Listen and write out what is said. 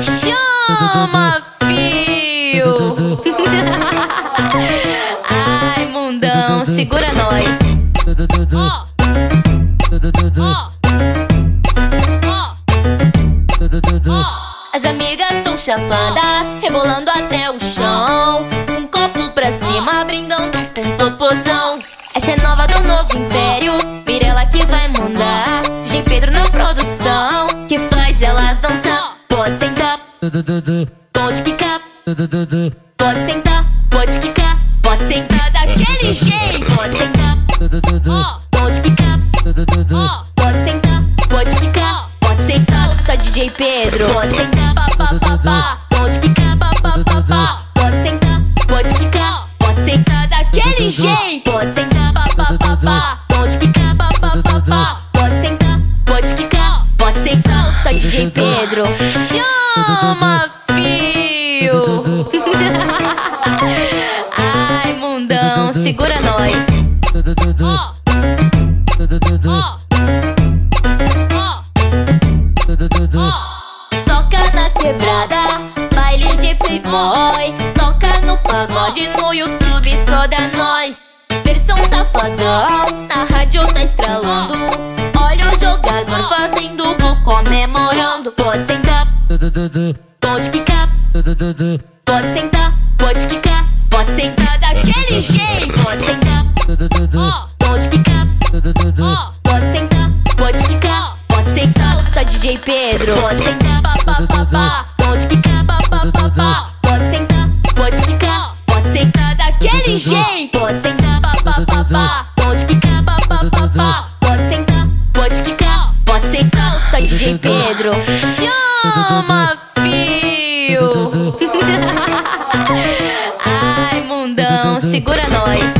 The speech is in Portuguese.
Chama, fio! Ai, mundão, segura nós. As amigas estão chapadas, rebolando até o chão. Um copo pra cima, brindando com popozão. Essa é nova do novo império, Mirella que vai mandar. G Pedro na produção, que faz elas dançar. Pode sentar, pode quicar, pode sentar, pode quicar, pode sentar daquele jeito. Pode sentar, pode quicar, pode sentar, pode quicar, pode sentar. Tá DJ Pedro, pode sentar, pá, pá, pá, pá. pode quicar, pá, pá, pá, pá. pode sentar, pode quicar, pode sentar daquele jeito. Pode sentar, pá, pá, pá, pá. pode quicar, pá, pá, pá, pá. pode sentar, pode quicar, pode sentar. Tá DJ Pedro, chama, fio! Ai, mundão, segura nós. Toca na quebrada, baile de playboy. Toca no pagode no YouTube, só da nós. Versão safadão, na rádio tá estralando. Pode quicar, pode sentar, pode quicar, pode sentar daquele jeito. Pode sentar, pode quicar, pode sentar, pode quicar, pode sentar. Tá DJ Pedro, pode sentar, pá, pá, pá, pá. pode quicar, pá, pá, pá, pá. pode sentar, pode quicar, pode sentar daquele jeito. Pode sentar, pá, DJ Pedro, chama, fio! Ai, mundão, segura nós.